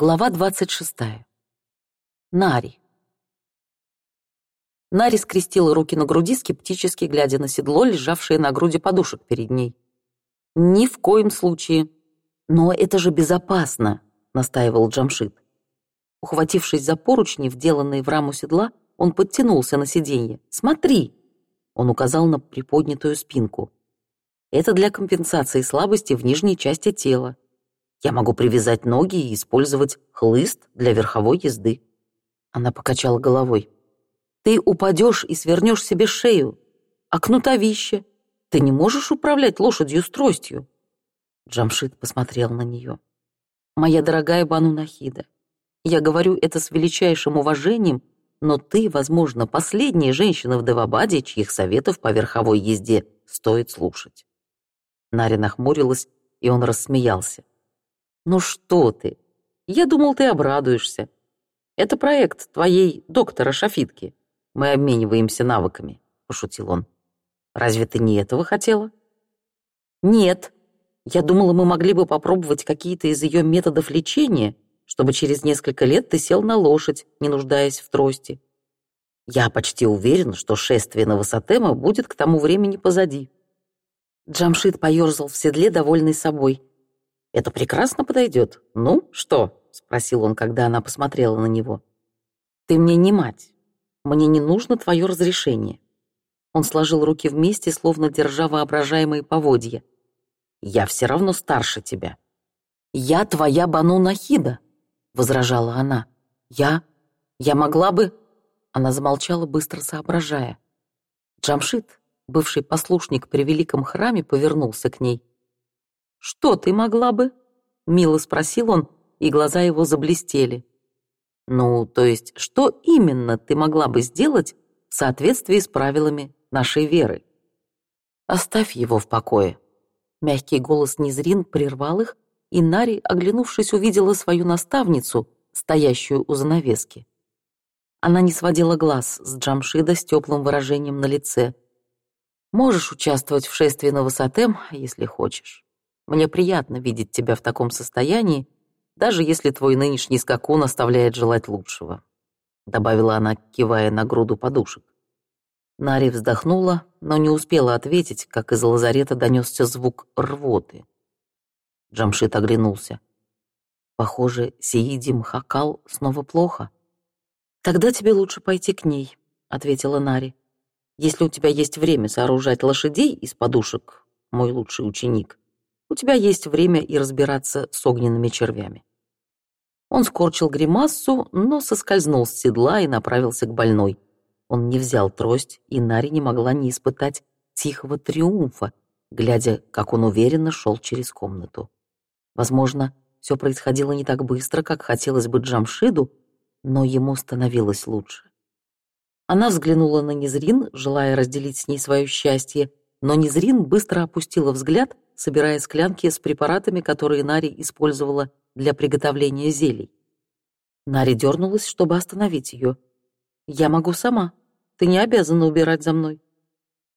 Глава 26. Нари. Нари скрестила руки на груди, скептически глядя на седло, лежавшее на груди подушек перед ней. «Ни в коем случае. Но это же безопасно», — настаивал Джамшит. Ухватившись за поручни, вделанные в раму седла, он подтянулся на сиденье. «Смотри!» — он указал на приподнятую спинку. «Это для компенсации слабости в нижней части тела. Я могу привязать ноги и использовать хлыст для верховой езды». Она покачала головой. «Ты упадешь и свернешь себе шею, а кнутовище. Ты не можешь управлять лошадью с тростью». Джамшит посмотрел на нее. «Моя дорогая Бану Нахида, я говорю это с величайшим уважением, но ты, возможно, последняя женщина в Девабаде, чьих советов по верховой езде стоит слушать». Наря нахмурилась, и он рассмеялся. Ну что ты? Я думал, ты обрадуешься. Это проект твоей доктора Шафитки. Мы обмениваемся навыками, пошутил он. Разве ты не этого хотела? Нет. Я думала, мы могли бы попробовать какие-то из ее методов лечения, чтобы через несколько лет ты сел на лошадь, не нуждаясь в трости. Я почти уверен, что шествие на Высотема будет к тому времени позади. Джамшит поёрзал в седле, довольный собой. Это прекрасно подойдет. Ну, что?» — спросил он, когда она посмотрела на него. «Ты мне не мать. Мне не нужно твое разрешение». Он сложил руки вместе, словно держа воображаемые поводья. «Я все равно старше тебя». «Я твоя Бану Нахида», — возражала она. «Я? Я могла бы...» Она замолчала, быстро соображая. Джамшит, бывший послушник при великом храме, повернулся к ней. «Что ты могла бы?» — мило спросил он, и глаза его заблестели. «Ну, то есть, что именно ты могла бы сделать в соответствии с правилами нашей веры?» «Оставь его в покое». Мягкий голос Низрин прервал их, и Нари, оглянувшись, увидела свою наставницу, стоящую у занавески. Она не сводила глаз с Джамшида с теплым выражением на лице. «Можешь участвовать в шествии на высоте, если хочешь». Мне приятно видеть тебя в таком состоянии, даже если твой нынешний скакун оставляет желать лучшего», — добавила она, кивая на груду подушек. Нари вздохнула, но не успела ответить, как из лазарета донесся звук рвоты. Джамшит оглянулся. «Похоже, Сииди Хакал снова плохо». «Тогда тебе лучше пойти к ней», — ответила Нари. «Если у тебя есть время сооружать лошадей из подушек, мой лучший ученик, у тебя есть время и разбираться с огненными червями». Он скорчил гримассу, но соскользнул с седла и направился к больной. Он не взял трость, и Нари не могла не испытать тихого триумфа, глядя, как он уверенно шел через комнату. Возможно, все происходило не так быстро, как хотелось бы Джамшиду, но ему становилось лучше. Она взглянула на Незрин, желая разделить с ней свое счастье, но Незрин быстро опустила взгляд, собирая склянки с препаратами, которые Нари использовала для приготовления зелий. Нари дернулась, чтобы остановить ее. «Я могу сама. Ты не обязана убирать за мной».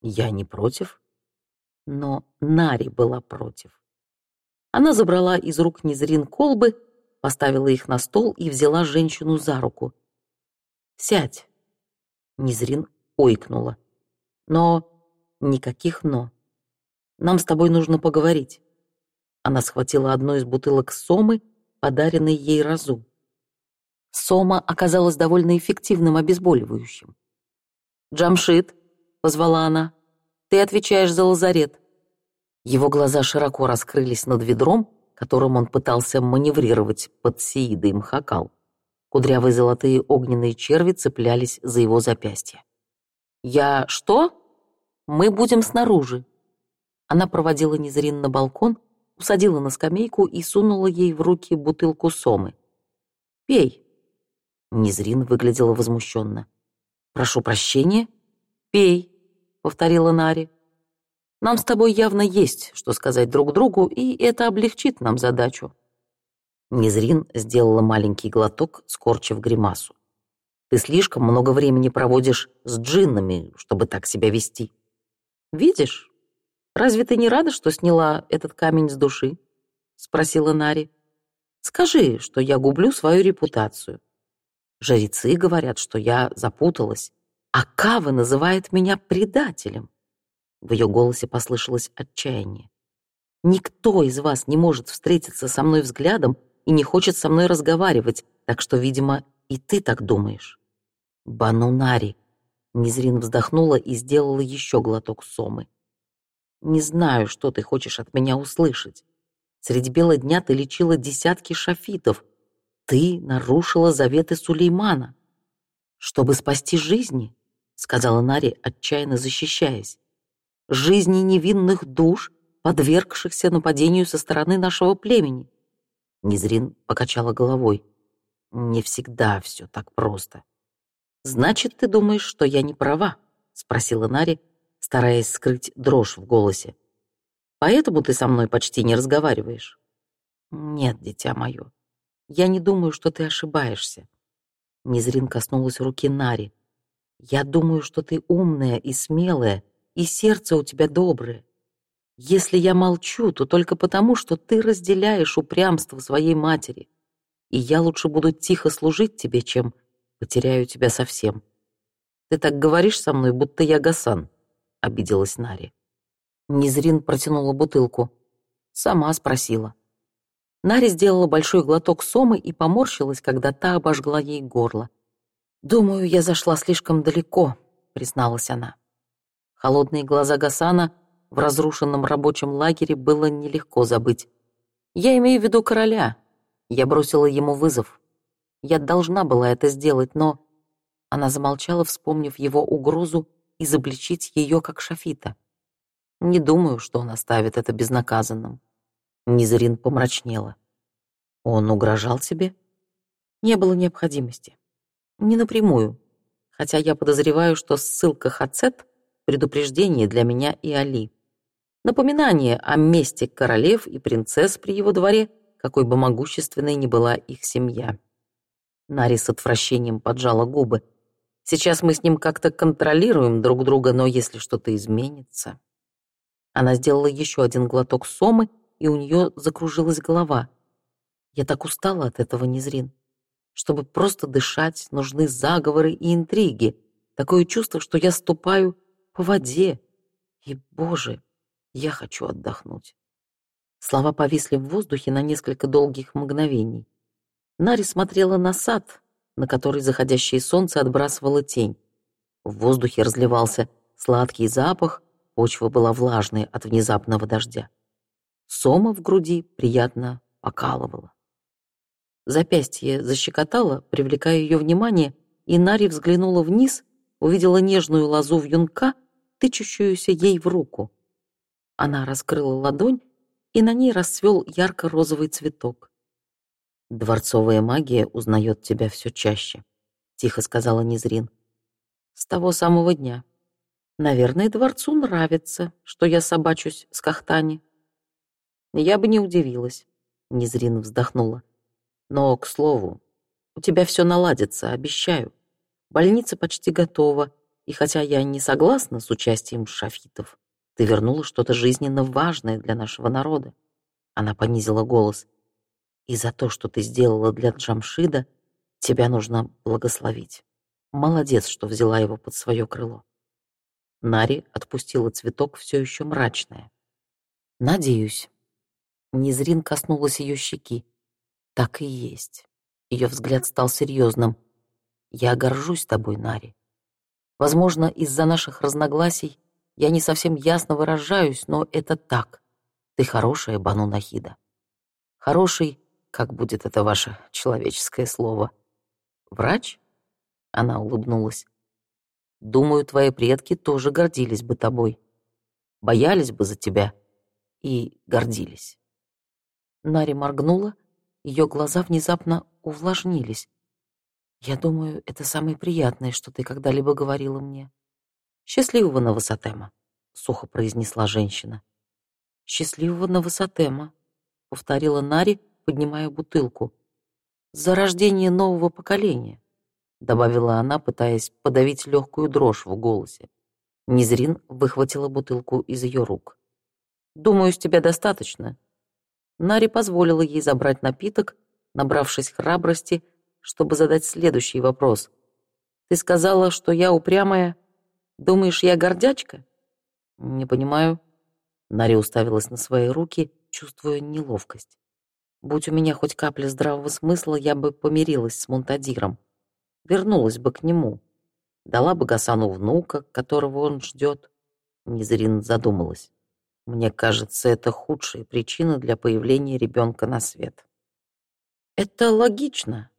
«Я не против». Но Нари была против. Она забрала из рук Незрин колбы, поставила их на стол и взяла женщину за руку. «Сядь!» Незрин ойкнула. Но Никаких «но». Нам с тобой нужно поговорить. Она схватила одну из бутылок Сомы, подаренной ей разу. Сома оказалась довольно эффективным обезболивающим. «Джамшит», — позвала она, — «ты отвечаешь за лазарет». Его глаза широко раскрылись над ведром, которым он пытался маневрировать под Сеидой Мхакал. Кудрявые золотые огненные черви цеплялись за его запястье. «Я что?» Мы будем снаружи». Она проводила Незрин на балкон, усадила на скамейку и сунула ей в руки бутылку сомы. «Пей». Незрин выглядела возмущенно. «Прошу прощения?» «Пей», — повторила Нари. «Нам с тобой явно есть, что сказать друг другу, и это облегчит нам задачу». Незрин сделала маленький глоток, скорчив гримасу. «Ты слишком много времени проводишь с джиннами, чтобы так себя вести». Видишь? Разве ты не рада, что сняла этот камень с души? Спросила Нари. Скажи, что я гублю свою репутацию. Жрецы говорят, что я запуталась, а Кава называет меня предателем. В ее голосе послышалось отчаяние. Никто из вас не может встретиться со мной взглядом и не хочет со мной разговаривать, так что, видимо, и ты так думаешь. Банунари, Незрин вздохнула и сделала еще глоток сомы. «Не знаю, что ты хочешь от меня услышать. Средь бела дня ты лечила десятки шафитов. Ты нарушила заветы Сулеймана. Чтобы спасти жизни, — сказала Нари, отчаянно защищаясь, — жизни невинных душ, подвергшихся нападению со стороны нашего племени. Незрин покачала головой. Не всегда все так просто. «Значит, ты думаешь, что я не права?» — спросила Нари, стараясь скрыть дрожь в голосе. «Поэтому ты со мной почти не разговариваешь?» «Нет, дитя мое, я не думаю, что ты ошибаешься». Незрин коснулась руки Нари. «Я думаю, что ты умная и смелая, и сердце у тебя доброе. Если я молчу, то только потому, что ты разделяешь упрямство своей матери, и я лучше буду тихо служить тебе, чем потеряю тебя совсем. Ты так говоришь со мной, будто я Гасан, обиделась Нари. Низрин протянула бутылку. Сама спросила. Нари сделала большой глоток сомы и поморщилась, когда та обожгла ей горло. «Думаю, я зашла слишком далеко», — призналась она. Холодные глаза Гасана в разрушенном рабочем лагере было нелегко забыть. «Я имею в виду короля. Я бросила ему вызов. Я должна была это сделать, но... Она замолчала, вспомнив его угрозу изобличить ее как Шафита. Не думаю, что он оставит это безнаказанным. Низрин помрачнела. Он угрожал тебе? Не было необходимости. Не напрямую. Хотя я подозреваю, что ссылка Хацет — предупреждение для меня и Али. Напоминание о месте королев и принцесс при его дворе, какой бы могущественной ни была их семья. Нари с отвращением поджала губы. «Сейчас мы с ним как-то контролируем друг друга, но если что-то изменится...» Она сделала еще один глоток сомы, и у нее закружилась голова. «Я так устала от этого, Незрин. Чтобы просто дышать, нужны заговоры и интриги. Такое чувство, что я ступаю по воде. И, боже, я хочу отдохнуть». Слова повисли в воздухе на несколько долгих мгновений. Нари смотрела на сад, на который заходящее солнце отбрасывало тень. В воздухе разливался сладкий запах, почва была влажной от внезапного дождя. Сома в груди приятно покалывала. Запястье защекотало, привлекая ее внимание, и Нари взглянула вниз, увидела нежную лозу в юнка, тычущуюся ей в руку. Она раскрыла ладонь, и на ней расцвел ярко-розовый цветок. «Дворцовая магия узнает тебя все чаще», — тихо сказала Незрин. «С того самого дня. Наверное, дворцу нравится, что я собачусь с Кахтани». «Я бы не удивилась», — Незрин вздохнула. «Но, к слову, у тебя все наладится, обещаю. Больница почти готова, и хотя я не согласна с участием шафитов, ты вернула что-то жизненно важное для нашего народа». Она понизила голос — и за то, что ты сделала для Джамшида, тебя нужно благословить. Молодец, что взяла его под свое крыло. Нари отпустила цветок, все еще мрачное. Надеюсь. Низрин коснулась ее щеки. Так и есть. Ее взгляд стал серьезным. Я горжусь тобой, Нари. Возможно, из-за наших разногласий я не совсем ясно выражаюсь, но это так. Ты хорошая, Бану Нахида. Хороший как будет это ваше человеческое слово? Врач? Она улыбнулась. Думаю, твои предки тоже гордились бы тобой. Боялись бы за тебя и гордились. Нари моргнула, ее глаза внезапно увлажнились. Я думаю, это самое приятное, что ты когда-либо говорила мне. Счастливого новосатема, сухо произнесла женщина. Счастливого новосатема, повторила Нари, — поднимая бутылку. «За рождение нового поколения», — добавила она, пытаясь подавить легкую дрожь в голосе. Низрин выхватила бутылку из ее рук. «Думаю, с тебя достаточно». Нари позволила ей забрать напиток, набравшись храбрости, чтобы задать следующий вопрос. «Ты сказала, что я упрямая. Думаешь, я гордячка?» «Не понимаю». Нари уставилась на свои руки, чувствуя неловкость. Будь у меня хоть капля здравого смысла, я бы помирилась с Монтадиром. Вернулась бы к нему. Дала бы Гасану внука, которого он ждет. Незрин задумалась. Мне кажется, это худшая причина для появления ребенка на свет. «Это логично.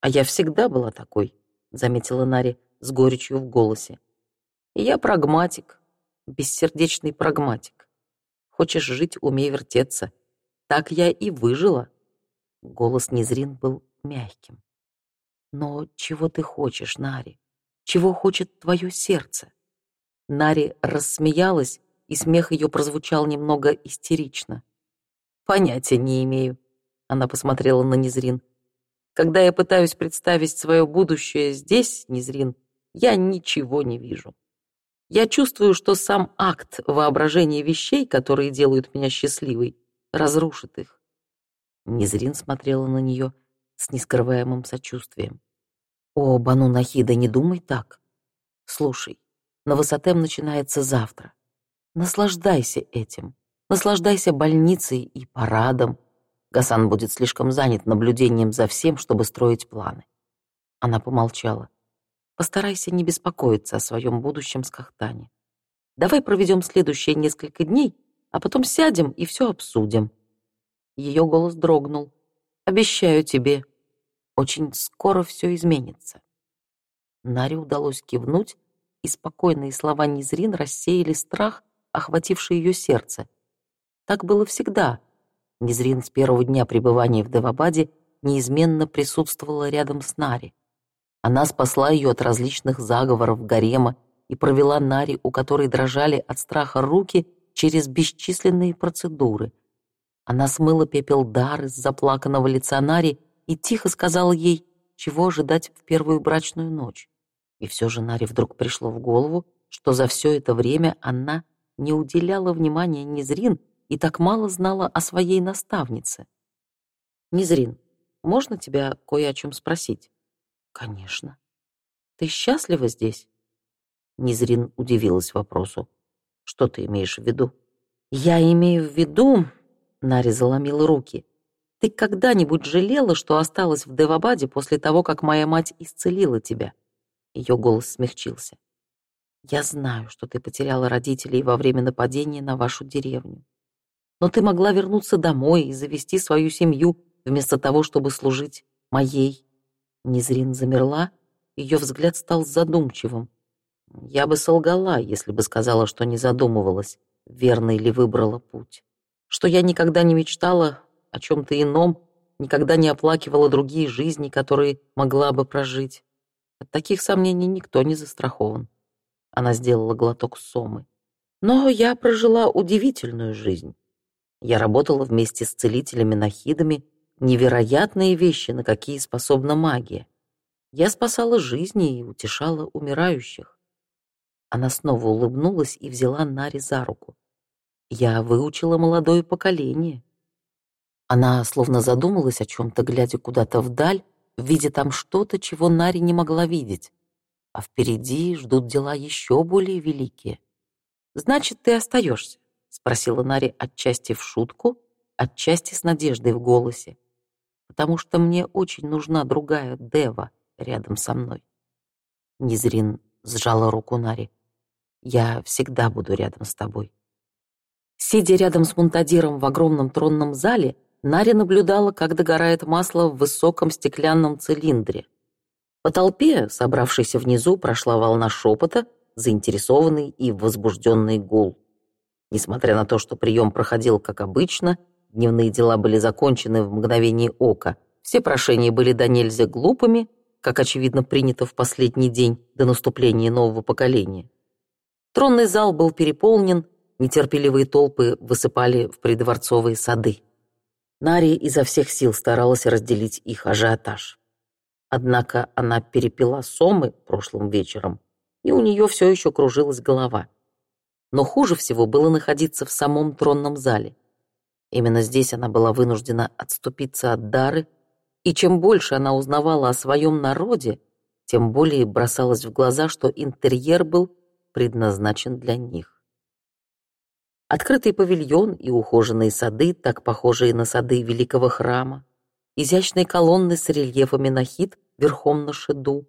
А я всегда была такой», — заметила Нари с горечью в голосе. «Я прагматик, бессердечный прагматик. Хочешь жить — умей вертеться. Так я и выжила. Голос Незрин был мягким. Но чего ты хочешь, Нари? Чего хочет твое сердце? Нари рассмеялась, и смех ее прозвучал немного истерично. Понятия не имею. Она посмотрела на Незрин. Когда я пытаюсь представить свое будущее здесь, Незрин, я ничего не вижу. Я чувствую, что сам акт воображения вещей, которые делают меня счастливой, разрушит их. Незрин смотрела на нее с нескрываемым сочувствием. «О, Бану Нахида, не думай так. Слушай, на высотем начинается завтра. Наслаждайся этим. Наслаждайся больницей и парадом. Гасан будет слишком занят наблюдением за всем, чтобы строить планы». Она помолчала. «Постарайся не беспокоиться о своем будущем с Кахтани. Давай проведем следующие несколько дней а потом сядем и все обсудим». Ее голос дрогнул. «Обещаю тебе, очень скоро все изменится». Наре удалось кивнуть, и спокойные слова Низрин рассеяли страх, охвативший ее сердце. Так было всегда. Низрин с первого дня пребывания в Девабаде неизменно присутствовала рядом с Нари. Она спасла ее от различных заговоров гарема и провела Нари, у которой дрожали от страха руки, через бесчисленные процедуры. Она смыла пепел дар из заплаканного лица Нари и тихо сказала ей, чего ожидать в первую брачную ночь. И все же Наре вдруг пришло в голову, что за все это время она не уделяла внимания Незрин и так мало знала о своей наставнице. «Незрин, можно тебя кое о чем спросить?» «Конечно». «Ты счастлива здесь?» Незрин удивилась вопросу. Что ты имеешь в виду? Я имею в виду... Нари заломила руки. Ты когда-нибудь жалела, что осталась в Девабаде после того, как моя мать исцелила тебя? Ее голос смягчился. Я знаю, что ты потеряла родителей во время нападения на вашу деревню. Но ты могла вернуться домой и завести свою семью, вместо того, чтобы служить моей. Незрин замерла, ее взгляд стал задумчивым. Я бы солгала, если бы сказала, что не задумывалась, верно ли выбрала путь. Что я никогда не мечтала о чем-то ином, никогда не оплакивала другие жизни, которые могла бы прожить. От таких сомнений никто не застрахован. Она сделала глоток сомы. Но я прожила удивительную жизнь. Я работала вместе с целителями-нахидами, невероятные вещи, на какие способна магия. Я спасала жизни и утешала умирающих. Она снова улыбнулась и взяла Нари за руку. «Я выучила молодое поколение». Она словно задумалась о чем-то, глядя куда-то вдаль, видя там что-то, чего Нари не могла видеть. А впереди ждут дела еще более великие. «Значит, ты остаешься?» — спросила Нари отчасти в шутку, отчасти с надеждой в голосе. «Потому что мне очень нужна другая Дева рядом со мной». Низрин сжала руку Нари. Я всегда буду рядом с тобой». Сидя рядом с Монтадиром в огромном тронном зале, Наря наблюдала, как догорает масло в высоком стеклянном цилиндре. По толпе, собравшейся внизу, прошла волна шепота, заинтересованный и возбужденный гул. Несмотря на то, что прием проходил как обычно, дневные дела были закончены в мгновении ока, все прошения были до нельзя глупыми, как, очевидно, принято в последний день до наступления нового поколения. Тронный зал был переполнен, нетерпеливые толпы высыпали в придворцовые сады. Нари изо всех сил старалась разделить их ажиотаж. Однако она перепила сомы прошлым вечером, и у нее все еще кружилась голова. Но хуже всего было находиться в самом тронном зале. Именно здесь она была вынуждена отступиться от дары, и чем больше она узнавала о своем народе, тем более бросалось в глаза, что интерьер был предназначен для них. Открытый павильон и ухоженные сады, так похожие на сады великого храма, изящные колонны с рельефами на нахид верхом на шеду,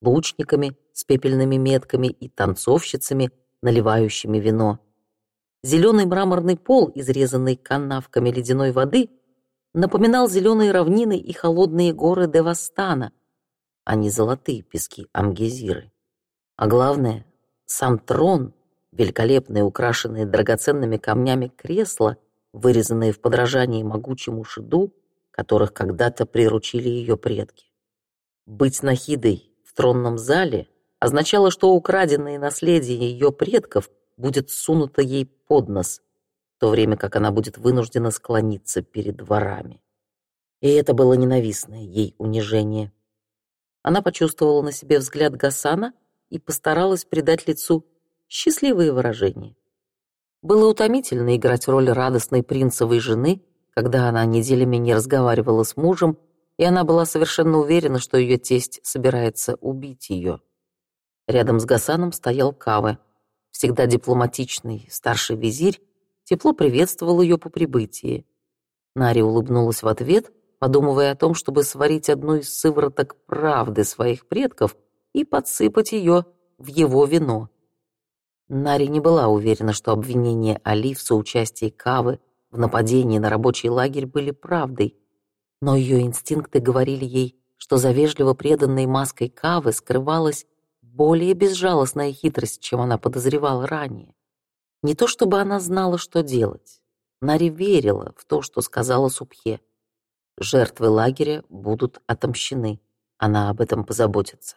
лучниками с пепельными метками и танцовщицами, наливающими вино. Зеленый мраморный пол, изрезанный канавками ледяной воды, напоминал зеленые равнины и холодные горы Девастана, а не золотые пески Амгезиры. А главное, сам трон, великолепные украшенные драгоценными камнями кресла, вырезанные в подражании могучему шиду, которых когда-то приручили ее предки. Быть нахидой в тронном зале означало, что украденное наследие ее предков будет сунуто ей под нос, в то время как она будет вынуждена склониться перед дворами. И это было ненавистное ей унижение. Она почувствовала на себе взгляд Гасана — и постаралась придать лицу счастливые выражения. Было утомительно играть роль радостной принцевой жены, когда она неделями не разговаривала с мужем, и она была совершенно уверена, что ее тесть собирается убить ее. Рядом с Гасаном стоял Каве, всегда дипломатичный старший визирь, тепло приветствовал ее по прибытии. Нари улыбнулась в ответ, подумывая о том, чтобы сварить одну из сывороток правды своих предков — и подсыпать ее в его вино. Нари не была уверена, что обвинения Али в соучастии Кавы в нападении на рабочий лагерь были правдой, но ее инстинкты говорили ей, что за вежливо преданной маской Кавы скрывалась более безжалостная хитрость, чем она подозревала ранее. Не то чтобы она знала, что делать. Нари верила в то, что сказала Субхе. Жертвы лагеря будут отомщены. Она об этом позаботится.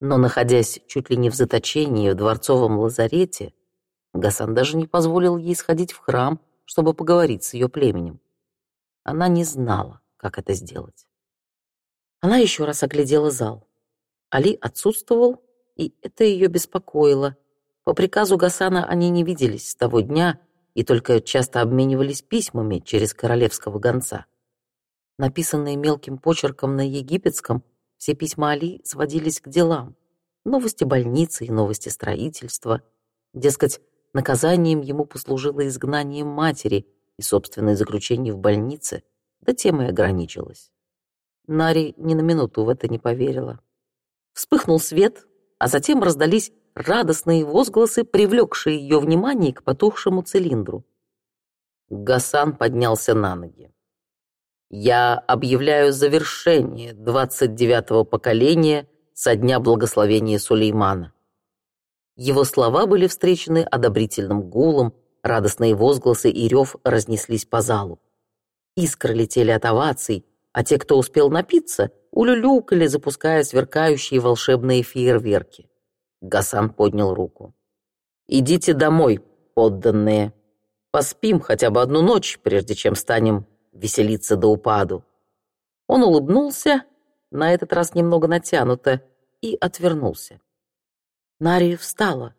Но, находясь чуть ли не в заточении в дворцовом лазарете, Гасан даже не позволил ей сходить в храм, чтобы поговорить с ее племенем. Она не знала, как это сделать. Она еще раз оглядела зал. Али отсутствовал, и это ее беспокоило. По приказу Гасана они не виделись с того дня и только часто обменивались письмами через королевского гонца. Написанные мелким почерком на египетском — все письма Али сводились к делам. Новости больницы и новости строительства. Дескать, наказанием ему послужило изгнание матери и собственное заключение в больнице, да тем и ограничилось. Нари ни на минуту в это не поверила. Вспыхнул свет, а затем раздались радостные возгласы, привлекшие ее внимание к потухшему цилиндру. Гасан поднялся на ноги. Я объявляю завершение 29-го поколения со дня благословения Сулеймана. Его слова были встречены одобрительным гулом, радостные возгласы и рев разнеслись по залу. Искры летели от оваций, а те, кто успел напиться, улюлюкали, запуская сверкающие волшебные фейерверки. Гасан поднял руку. «Идите домой, подданные. Поспим хотя бы одну ночь, прежде чем станем веселиться до упаду. Он улыбнулся, на этот раз немного натянуто, и отвернулся. Нари встала,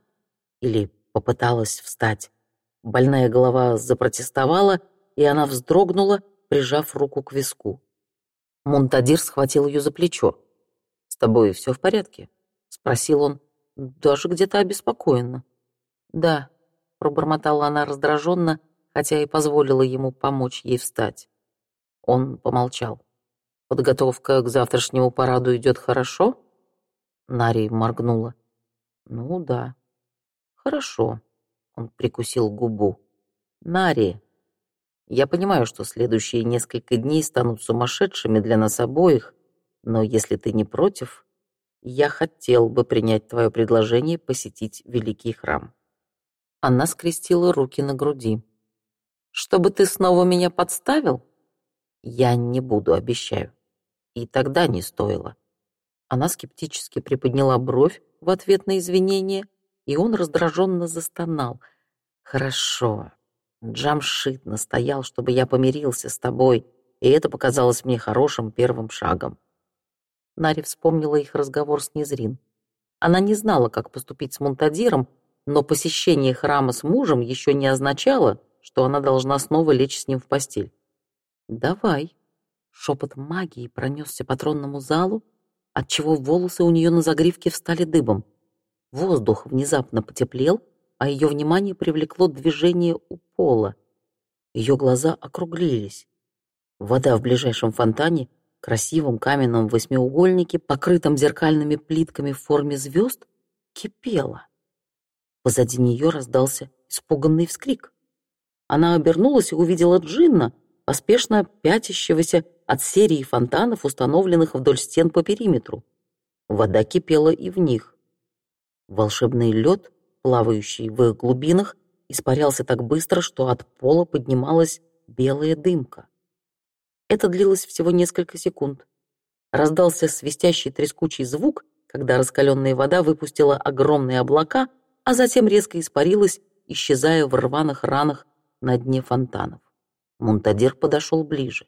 или попыталась встать. Больная голова запротестовала, и она вздрогнула, прижав руку к виску. Мунтадир схватил ее за плечо. «С тобой все в порядке?» — спросил он, даже где-то обеспокоенно. «Да», — пробормотала она раздраженно, хотя и позволила ему помочь ей встать. Он помолчал. «Подготовка к завтрашнему параду идет хорошо?» Нари моргнула. «Ну да». «Хорошо». Он прикусил губу. «Нари, я понимаю, что следующие несколько дней станут сумасшедшими для нас обоих, но если ты не против, я хотел бы принять твое предложение посетить Великий Храм». Она скрестила руки на груди чтобы ты снова меня подставил? Я не буду, обещаю. И тогда не стоило. Она скептически приподняла бровь в ответ на извинение, и он раздраженно застонал. Хорошо. Джамшит настоял, чтобы я помирился с тобой, и это показалось мне хорошим первым шагом. Нари вспомнила их разговор с Незрин. Она не знала, как поступить с Монтадиром, но посещение храма с мужем еще не означало, что она должна снова лечь с ним в постель. «Давай!» Шепот магии пронесся по тронному залу, отчего волосы у нее на загривке встали дыбом. Воздух внезапно потеплел, а ее внимание привлекло движение у пола. Ее глаза округлились. Вода в ближайшем фонтане, красивом каменном восьмиугольнике, покрытом зеркальными плитками в форме звезд, кипела. Позади нее раздался испуганный вскрик. Она обернулась и увидела Джинна, поспешно пятящегося от серии фонтанов, установленных вдоль стен по периметру. Вода кипела и в них. Волшебный лед, плавающий в их глубинах, испарялся так быстро, что от пола поднималась белая дымка. Это длилось всего несколько секунд. Раздался свистящий трескучий звук, когда раскаленная вода выпустила огромные облака, а затем резко испарилась, исчезая в рваных ранах на дне фонтанов. Мунтадир подошел ближе.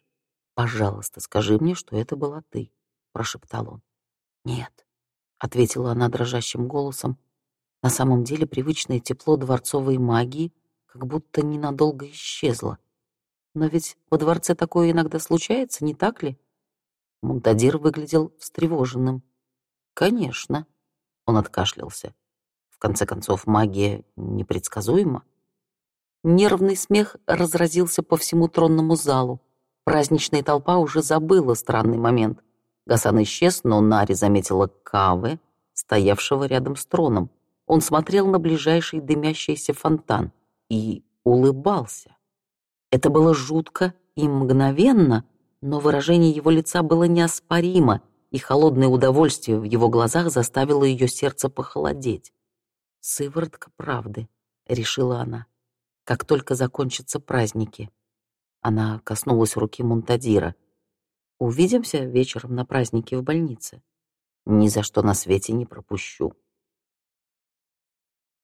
«Пожалуйста, скажи мне, что это была ты», — прошептал он. «Нет», — ответила она дрожащим голосом. На самом деле привычное тепло дворцовой магии как будто ненадолго исчезло. Но ведь во дворце такое иногда случается, не так ли? Мунтадир выглядел встревоженным. «Конечно», — он откашлялся. «В конце концов, магия непредсказуема. Нервный смех разразился по всему тронному залу. Праздничная толпа уже забыла странный момент. Гасан исчез, но Нари заметила Кавы, стоявшего рядом с троном. Он смотрел на ближайший дымящийся фонтан и улыбался. Это было жутко и мгновенно, но выражение его лица было неоспоримо, и холодное удовольствие в его глазах заставило ее сердце похолодеть. «Сыворотка правды», — решила она как только закончатся праздники. Она коснулась руки Мунтадира. Увидимся вечером на празднике в больнице. Ни за что на свете не пропущу.